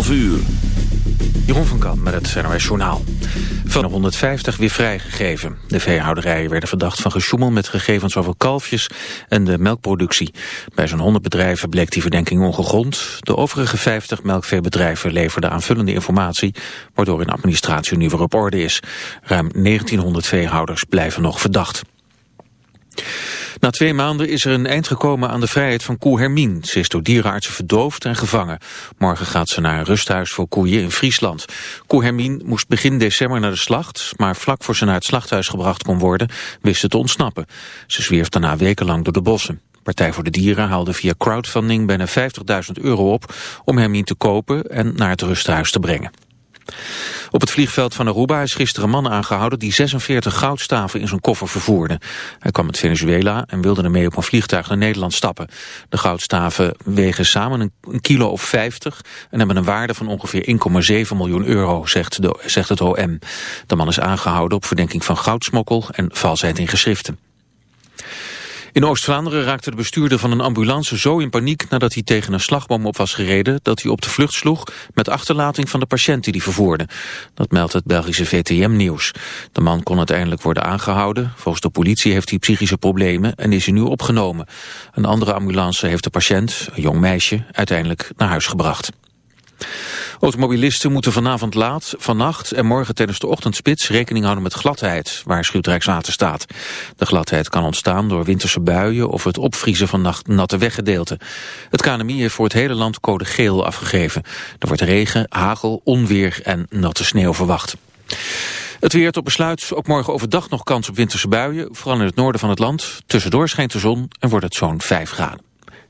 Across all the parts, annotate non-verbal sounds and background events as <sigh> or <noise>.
11 uur. Jeroen van Kamp met het NOS Journaal. Van de 150 weer vrijgegeven. De veehouderijen werden verdacht van gesjoemel met gegevens over kalfjes en de melkproductie. Bij zo'n 100 bedrijven bleek die verdenking ongegrond. De overige 50 melkveebedrijven leverden aanvullende informatie, waardoor in administratie nu weer op orde is. Ruim 1900 veehouders blijven nog verdacht. Na twee maanden is er een eind gekomen aan de vrijheid van koe Hermine. Ze is door dierenartsen verdoofd en gevangen. Morgen gaat ze naar een rusthuis voor koeien in Friesland. Koe Hermine moest begin december naar de slacht... maar vlak voor ze naar het slachthuis gebracht kon worden... wist ze te ontsnappen. Ze zwierf daarna wekenlang door de bossen. Partij voor de Dieren haalde via crowdfunding bijna 50.000 euro op... om Hermine te kopen en naar het rusthuis te brengen. Op het vliegveld van Aruba is gisteren een man aangehouden die 46 goudstaven in zijn koffer vervoerde. Hij kwam uit Venezuela en wilde ermee op een vliegtuig naar Nederland stappen. De goudstaven wegen samen een kilo of 50 en hebben een waarde van ongeveer 1,7 miljoen euro, zegt, zegt het OM. De man is aangehouden op verdenking van goudsmokkel en valsheid in geschriften. In Oost-Vlaanderen raakte de bestuurder van een ambulance zo in paniek nadat hij tegen een slagboom op was gereden dat hij op de vlucht sloeg met achterlating van de patiënt die hij vervoerde. Dat meldt het Belgische VTM-nieuws. De man kon uiteindelijk worden aangehouden. Volgens de politie heeft hij psychische problemen en is hij nu opgenomen. Een andere ambulance heeft de patiënt, een jong meisje, uiteindelijk naar huis gebracht. Automobilisten moeten vanavond laat, vannacht en morgen tijdens de ochtendspits rekening houden met gladheid, waarschuwt Rijkswaterstaat. De gladheid kan ontstaan door winterse buien of het opvriezen van natte weggedeelten. Het KNMI heeft voor het hele land code geel afgegeven. Er wordt regen, hagel, onweer en natte sneeuw verwacht. Het weer tot besluit, ook morgen overdag nog kans op winterse buien, vooral in het noorden van het land. Tussendoor schijnt de zon en wordt het zo'n 5 graden.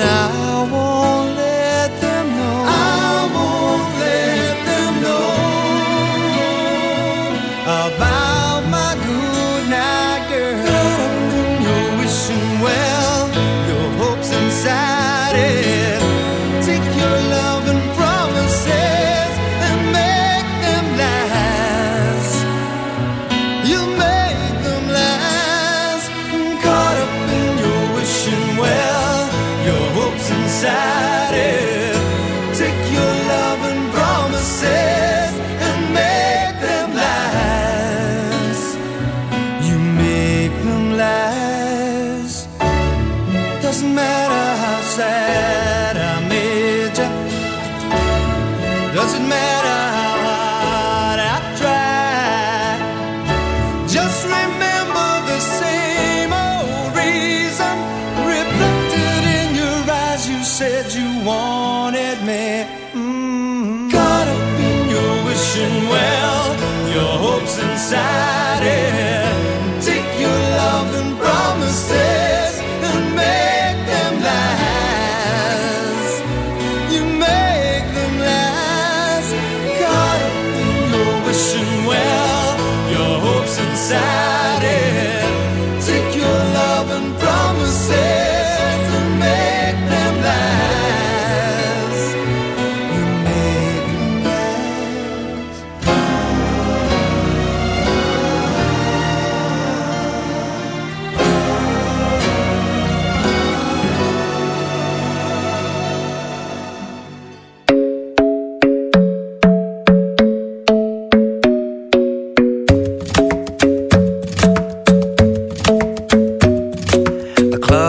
I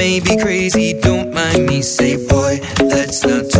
May be crazy, don't mind me. Say, boy, let's not talk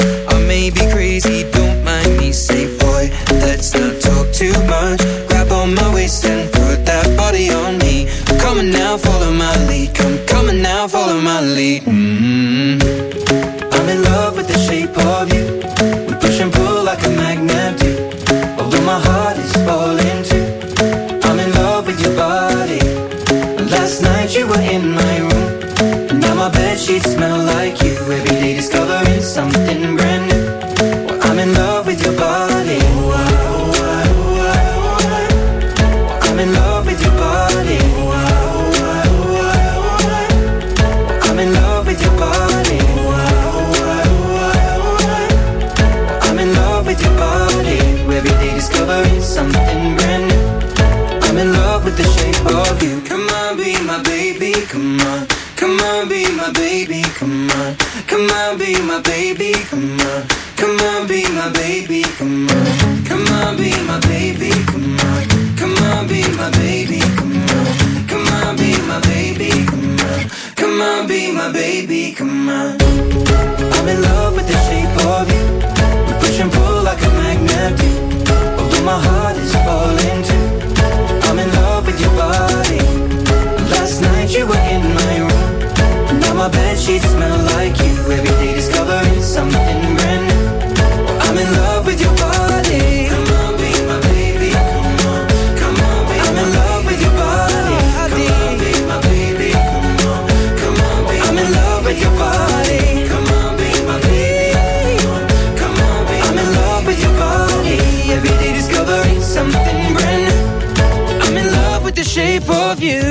shape of you.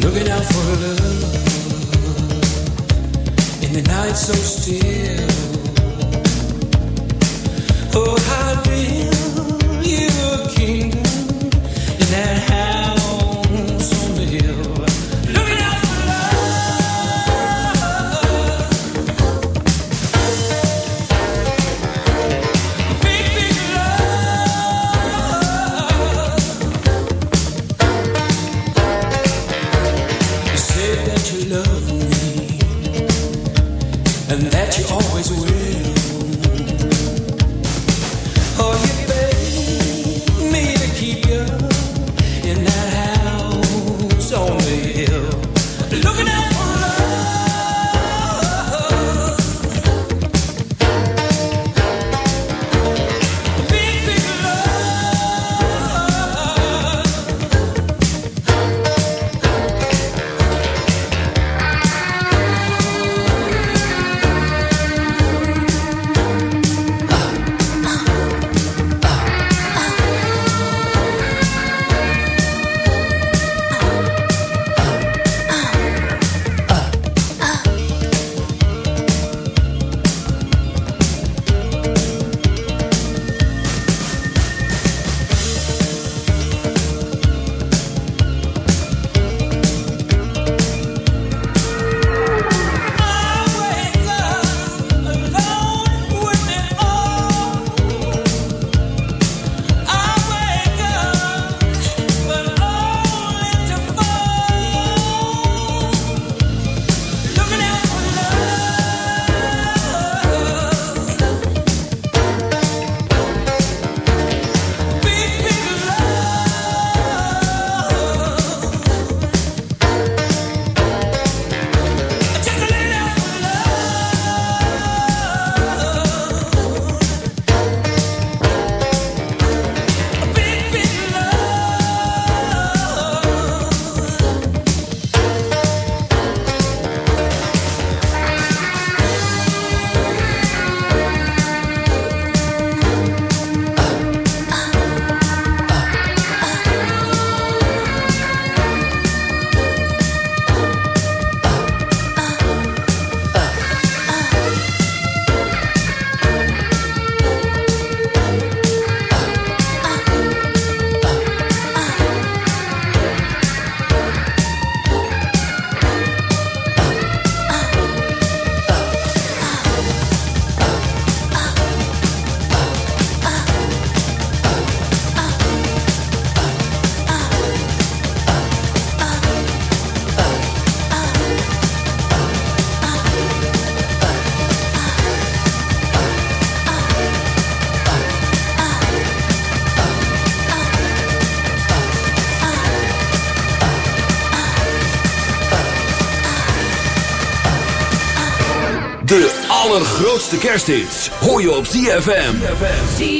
Looking out for love in the night so still. Kersthits hoor je op ZFM. ZFM.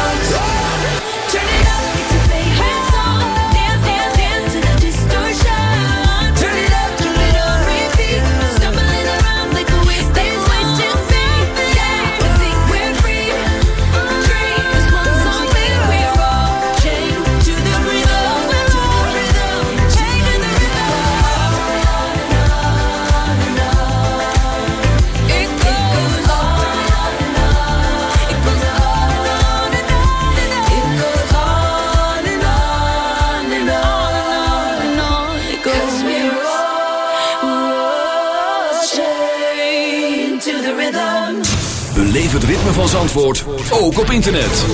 To the rhythm. Beleef het ritme van Zandvoort, ook op internet.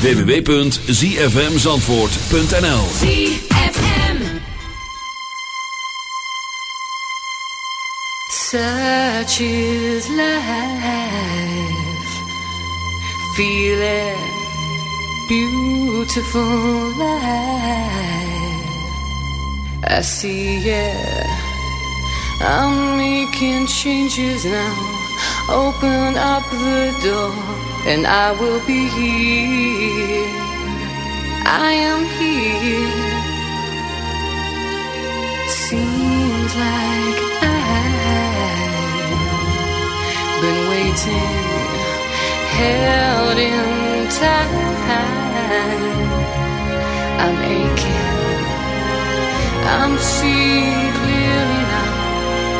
www.zfmzandvoort.nl ZFM. Such is life. Feel it. Beautiful life. I see it. I'm making changes now. Open up the door, and I will be here. I am here. Seems like I've been waiting, held in time. I'm aching, I'm seeing clearly.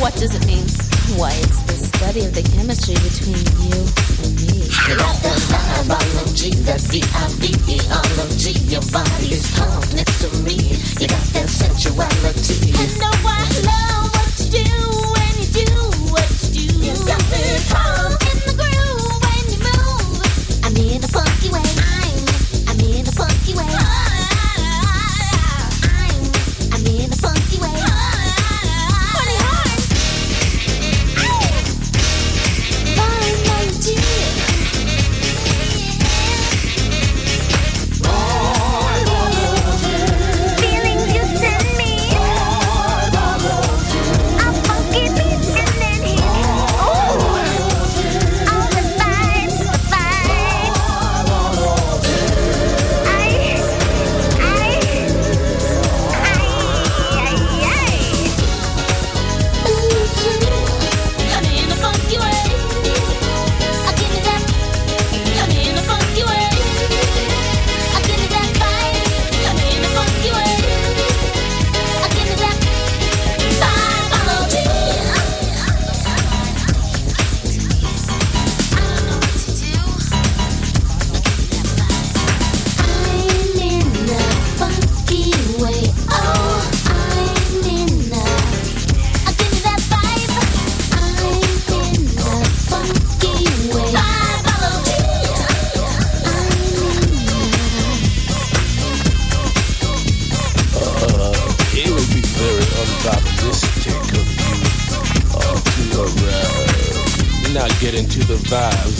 What does it mean? Why, it's the study of the chemistry between you and me. Like the high biology, that V-I-V-E-R-O-G. Your body is pumped next to me. You got that sensuality. I know I love what you do when you do what you do. You got me pumped in the groove when you move. I'm in a funky way.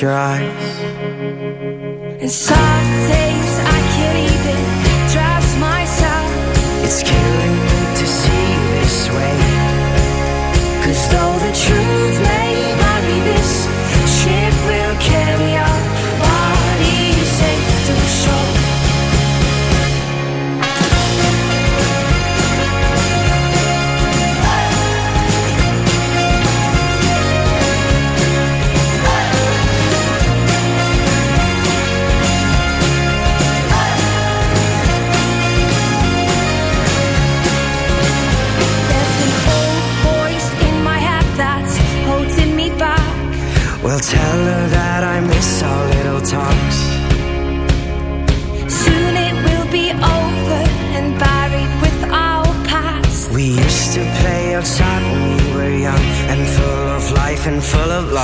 your eyes. and full of love.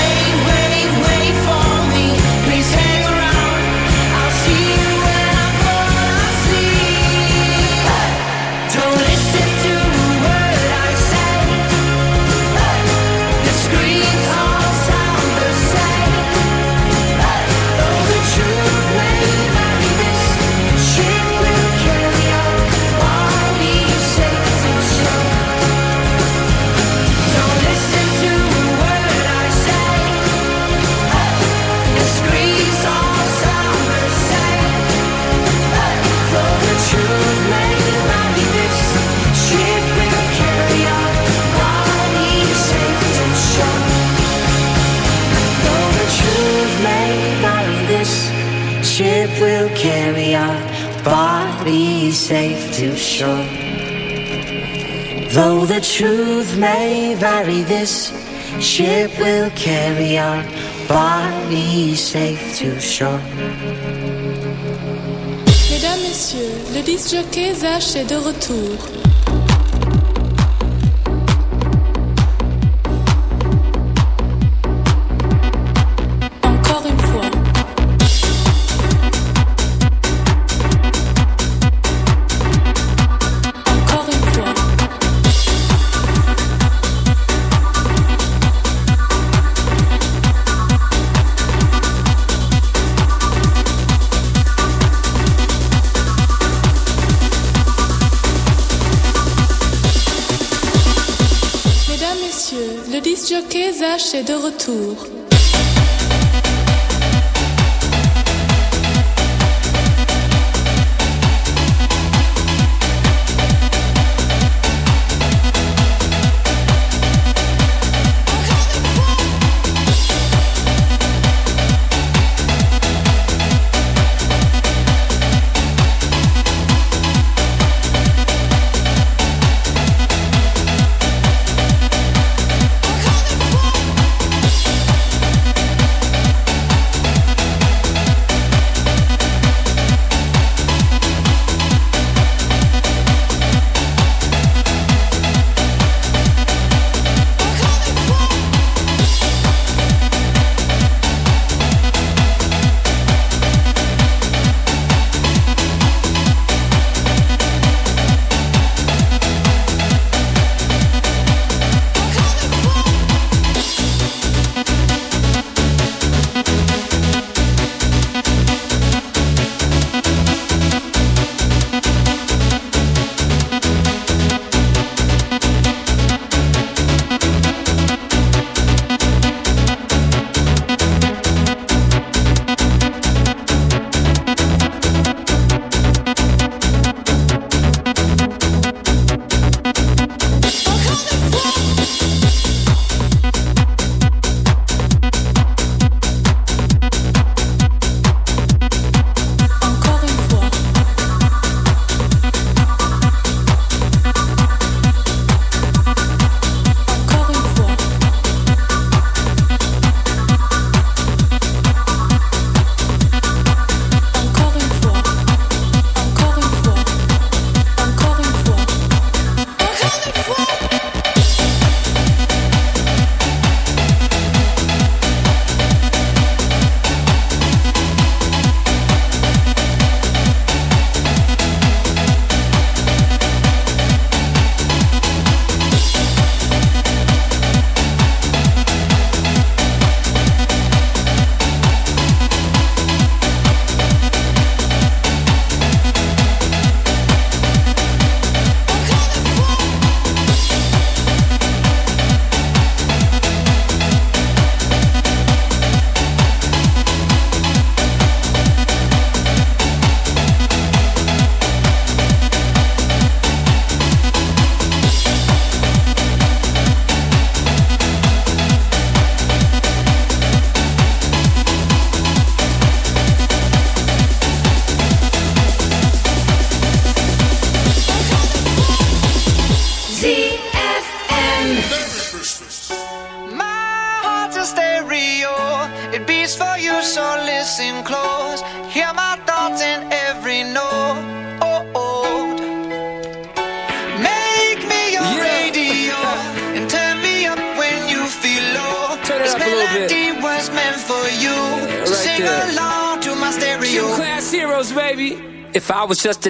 this ship will carry our bodies safe to shore. Mesdames, Messieurs, le disc jockey Zach est de retour. Flash est de retour.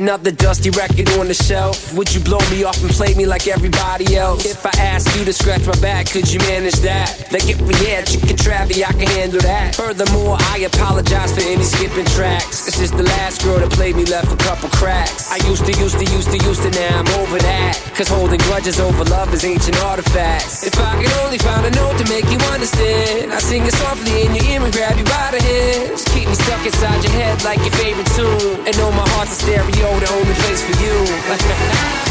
Another dusty record on the shelf, would you blow me off and play me like everybody else? If I asked you to scratch my back, could you manage that? Like if we had chicken travy, I can handle that. Furthermore, I apologize for any skipping tracks. It's the last girl that played me left a couple cracks. I used to, used to, used to, used to, now I'm over that. Cause holding grudges over love is ancient artifacts. If I could only find a note to make you understand, I sing it softly in your ear and grab you by the hands. Keep me stuck inside your head like your favorite tune. And know my heart's a stereo, the only place for you. <laughs>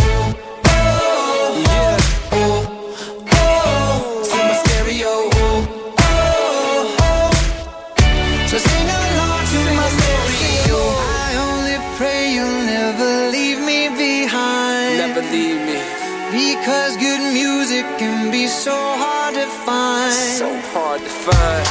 Hard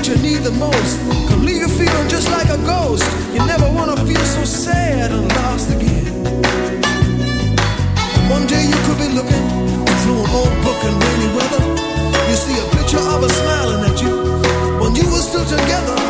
what you need the most can leave you feeling just like a ghost. You never wanna feel so sad and lost again. One day you could be looking through an old book in rainy weather. You see a picture of her smiling at you when you were still together.